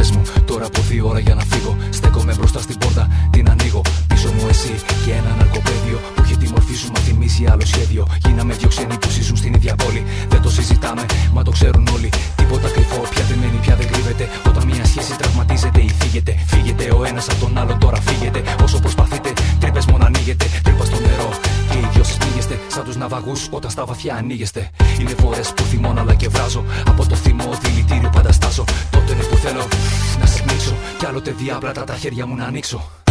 μου Τώρα από δύο ώρα για να φύγω. Στέκομαι μπροστά στην πόρτα, την ανοίγω. Πίσω μου εσύ και ένα ναρκοπέδιο Που έχει τη μορφή σου, μα θυμίζει άλλο σχέδιο. Γίναμε δυο ξένοι που ζήσουν στην ίδια πόλη. Δεν το συζητάμε, μα το ξέρουν όλοι. Τίποτα κρυφό, πια δεν μένει, πια δεν κρύβεται. Όταν μια σχέση τραυματίζεται ή φύγεται Φύγεται ο ένας από τον άλλο, τώρα φύγεται. Όσο προσπαθείτε, τρύπες μόνο ανοίγεται Σαν τους ναυαγούς όταν στα βαθιά ανοίγεστε. Είναι φορές που θυμώνω αλλά και βράζω. Από το θυμό δηλητήριο πάντα στάζω. Τότε είναι που θέλω να σε πνίξω. Κι άλλοτε διάπλατα τα χέρια μου να ανοίξω.